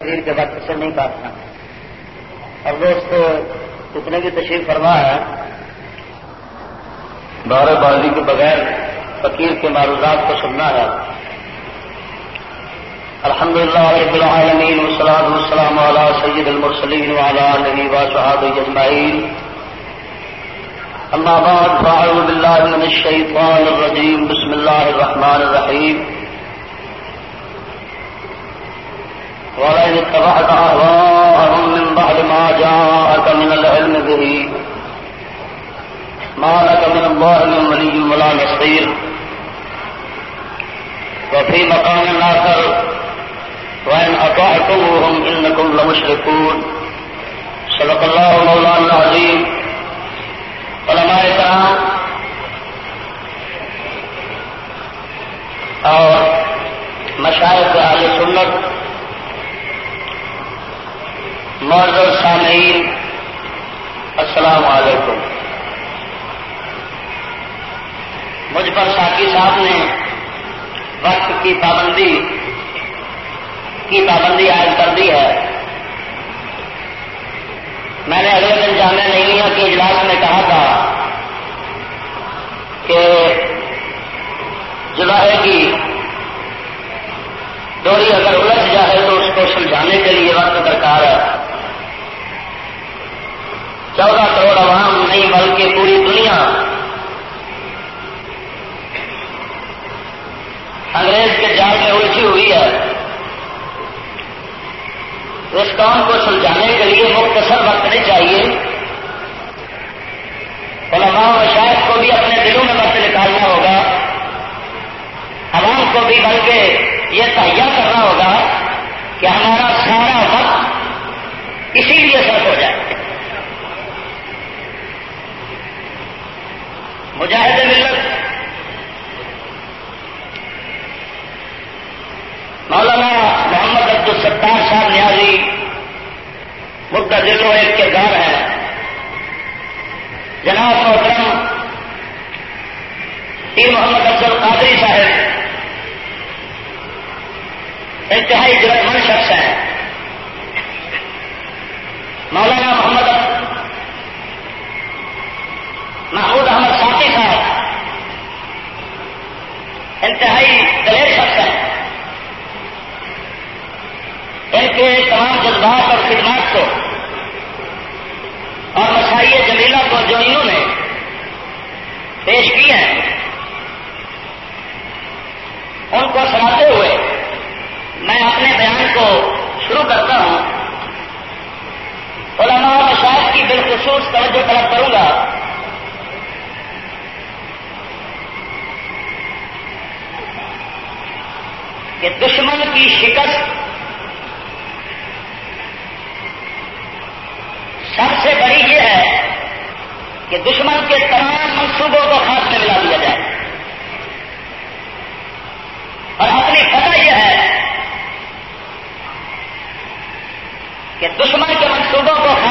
تقریر کے وقت سے نہیں کاٹنا اور دوست کتنے بھی تشریف فرما ہے۔ دورے بازی کے بغیر فقیر کے معروضات کو سننا ہے۔ الحمد للہ رب العالمین وسلام والسلام علی سید المرسلین وعلى آلہ وصحابہ اجمعین۔ اما بعد، فاعوذ باللہ من الشیطان الرجیم، بسم اللہ الرحمن الرحیم۔ ولئن اتبعت أهواءهم من بعد ما جاءك من العلم به. ما لك من الله من ولي ولا نصير. وفي مقام آخر، وإن أطعتموهم إنكم لمشركون. صدق الله مولانا العظيم. علماء کرام اور معذر سامعین، السلام علیکم۔ مجھ پر ساکی صاحب نے وقت کی پابندی کی پابندی عائد کر دی ہے۔ میں نے اگلے دن جامع نہیں کے اجلاس میں کہا تھا کہ جلاحے کی ڈوری اگر الجھ جائے تو اس کو سلجھانے کے لیے وقت درکار ہے۔ چودہ کروڑ عوام نہیں بلکہ پوری دنیا۔ انگریز کے جال میں الجھی ہوئی ہے۔ اس کام کو سلجھانے کے لیے مختصر وقت نہیں چاہیے۔ علماء و شاید کو بھی اپنے دلوں میں وقت نکالنا ہوگا۔ عوام کو بھی بلکہ یہ تہیا کرنا ہوگا کہ ہمارا سارا وقت اسی لیے سر ہو جائے مجاہد ملت۔ مولانا محمد عبد الستار صاحب نیازی مدعا دل و ایک کردار ہے جناب محترم پیر محمد افضل قادری صاحب انتہائی ضرورت مند شخص ہیں۔ مولانا محمد انتہائی دلیر شخص ہیں ان کے تمام جذبات اور خدمات کو اور مسائل جمیلہ کو جو انہوں نے پیش کی ہیں، ان کو سناتے ہوئے میں اپنے بیان کو شروع کرتا ہوں۔ علماء مشاہد کی بالخصوص توجہ طلب کروں گا۔ کہ دشمن کی شکست سب سے بڑی یہ ہے کہ دشمن کے تمام منصوبوں کو ہاتھ میں ملا دیا جائے۔ اور اپنی فتح یہ ہے کہ دشمن کے منصوبوں کو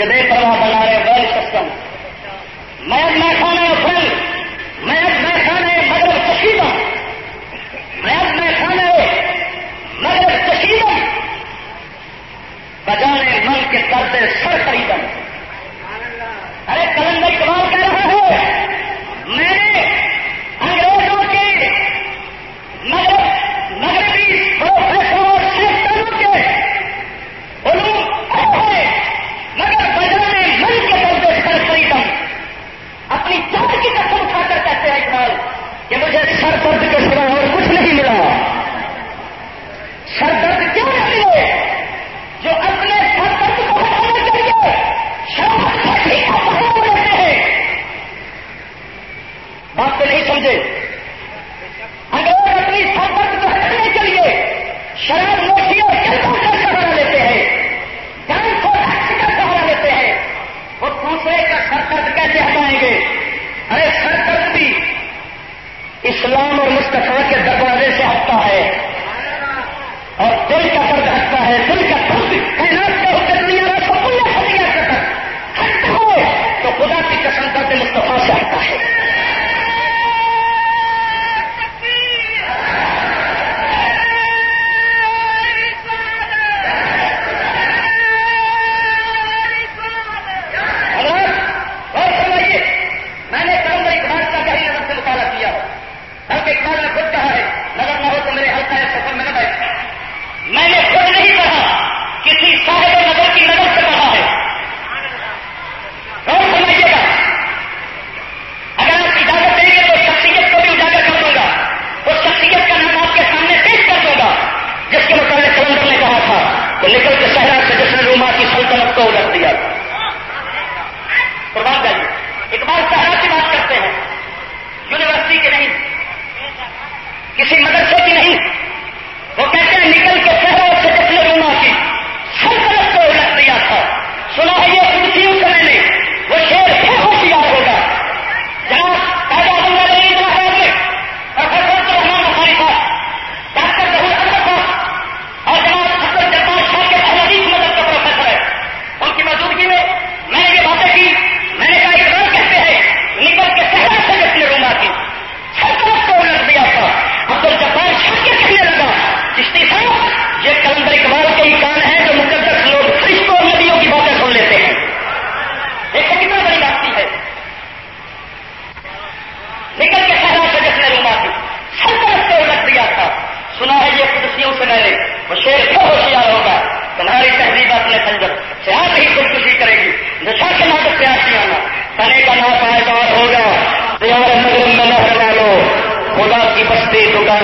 کہ بے پرواہ بنا رہے غیر سسٹم میں اپنا خانہ فل میں اپنا خانہ مگر کشیدہ۔ میں اپنا خانہ مگر کشیدہ۔ بجانے من کے پردے سر مصطفیٰ چاہتا ہے۔ کیا پائیدار ہوگا۔ دیار مگر نہ لو خدا کی بستی خدا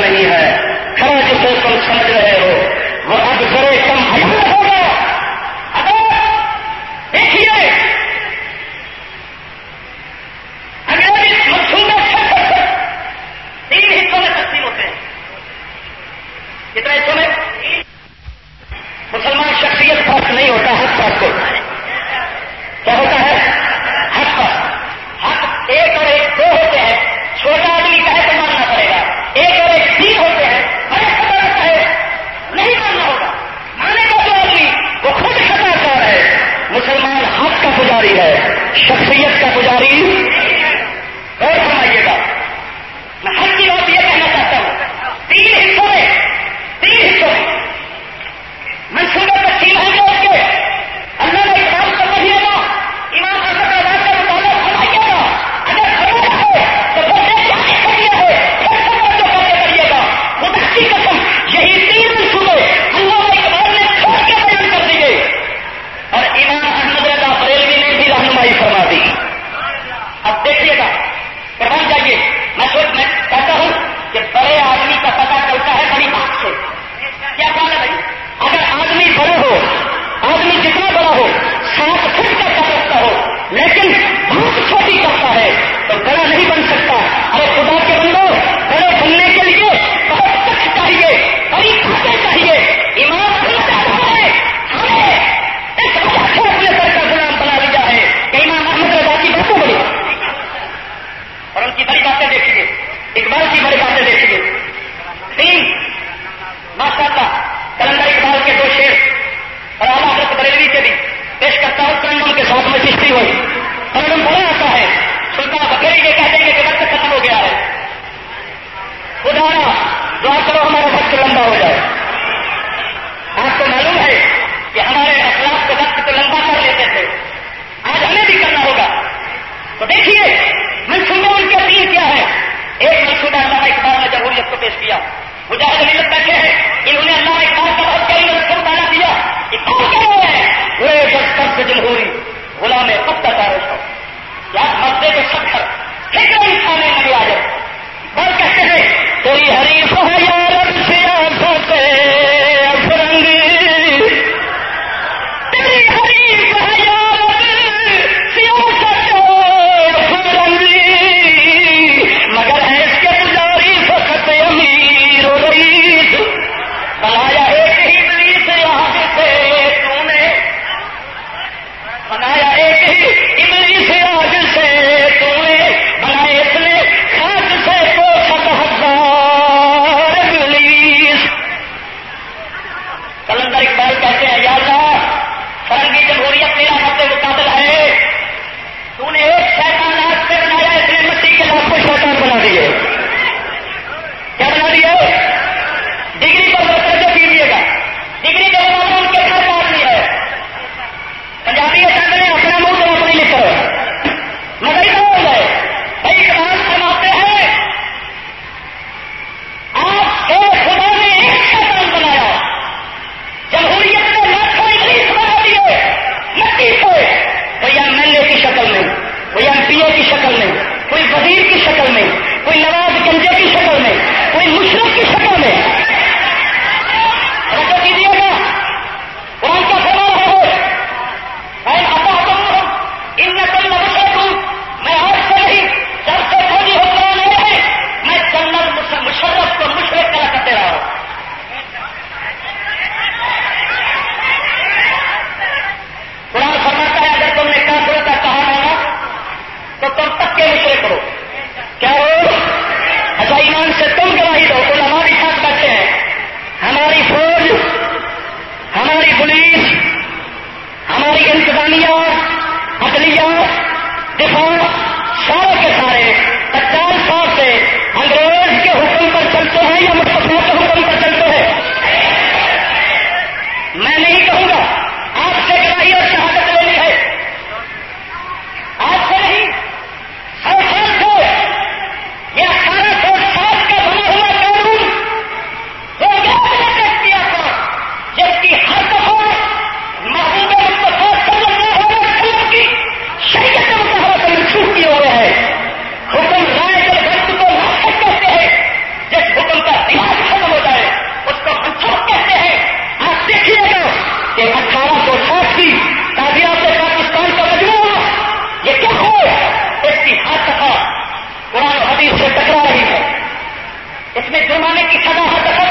پیمانے کی سزا ہے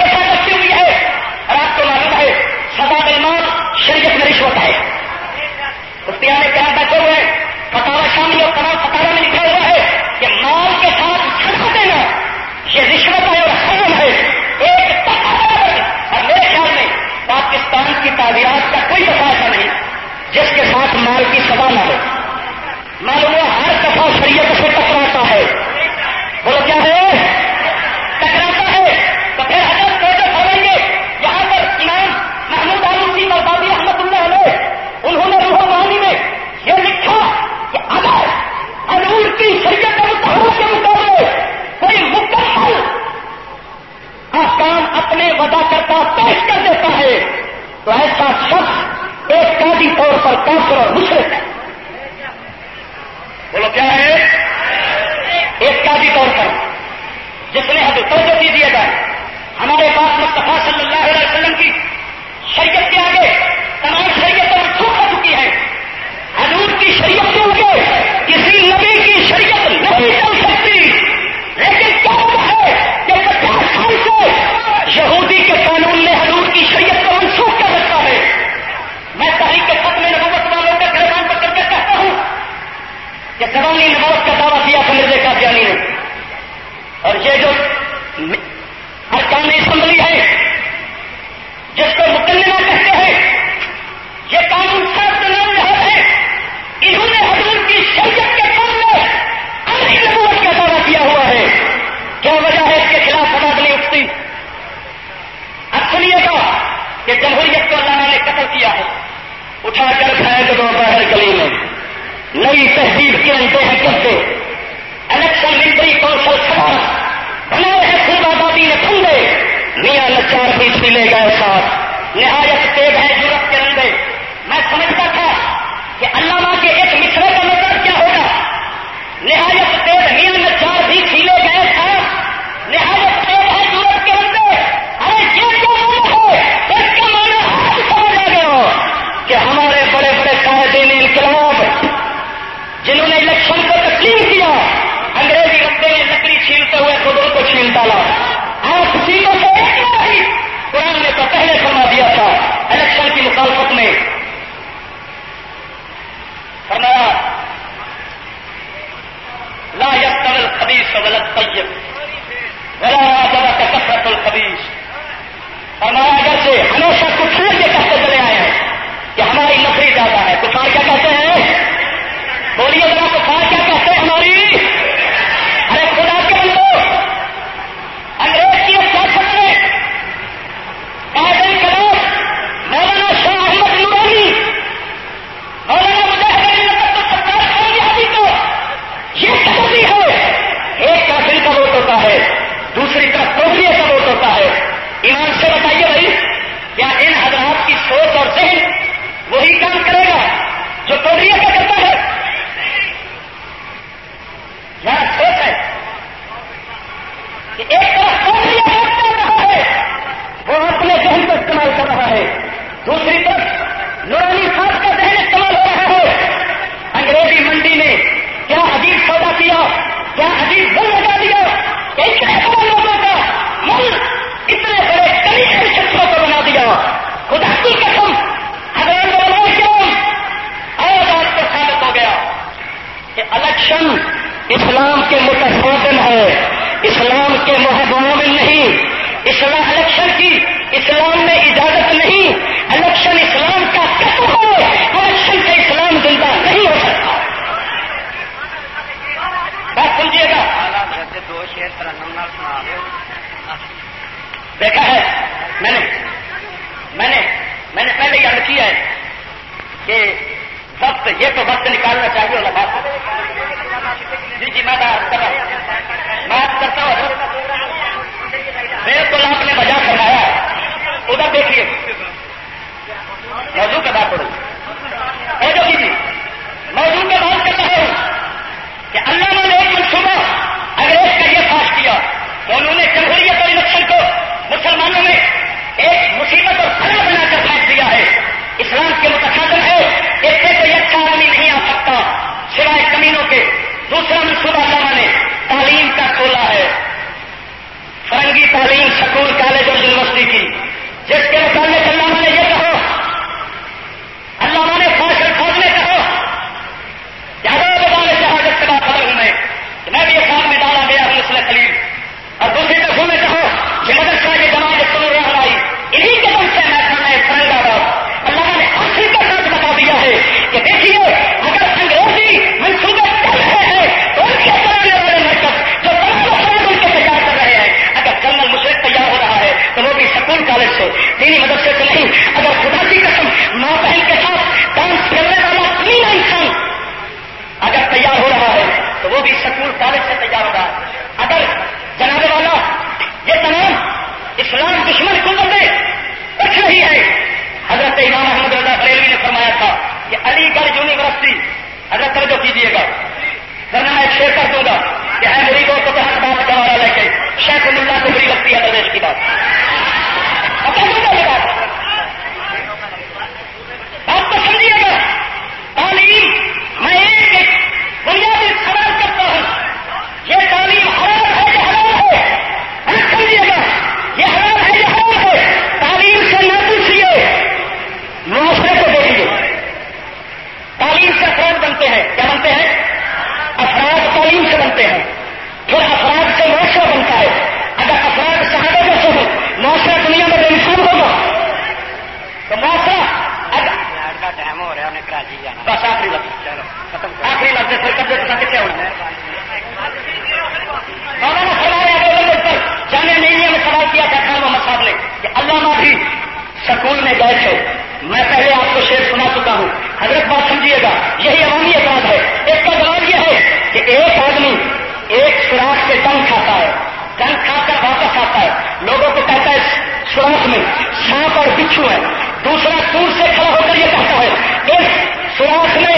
انتے حکم سے؟ الیکشن منٹری کونسل سرکار بنائے ہیں خوب آبادی نے پھندے میاں نچار بھی لے گئے ساتھ نہایت دوسری طرف ٹوکریے کا ووٹ ہوتا ہے۔ ایمان سے بتائیے بھائی، کیا ان حضرات کی سوچ اور ذہن وہی کام کرے گا جو ٹوکریے کا کرتا ہے؟ یا سوچ ہے کہ ایک طرف ٹوکریے ووٹ کر رہا ہے، وہ اپنے ذہن کا استعمال کر رہا ہے۔ دوسری طرف نورانی خاص کا ذہن استعمال ہو رہا ہے۔ انگریزی منڈی نے کیا عجیب سودا کیا کیا عجیب بل لگا دیا، ایک نے ان شخصوں کو بنا دیا خدا کی قسم حضرت اور بات سے ثابت ہو گیا کہ الیکشن اسلام کے متصادم ہے اسلام کے محبوب نہیں اسلام الیکشن کی اسلام میں اجازت نہیں الیکشن اسلام کا قسم ہو الیکشن سے اسلام زندہ نہیں ہو سکتا بات سمجھیے گا دیکھا ہے میں نے میں نے میں نے پہلے یاد کیا ہے کہ وقت، یہ تو وقت نکالنا چاہیے اور بات جی جی میں بات کر رہا ہوں۔ بات کرتا ہوں میرے کو آپ نے بجا کرایا ادھر دیکھیے۔ موضوع کا بات ہو رہی جی موضوع کا بات کرتا ہوں کہ اللہ نے مشہور ہے۔ دوسرا دور سے کھڑا ہو کر یہ کہتا ہے؟ اس سوراخ میں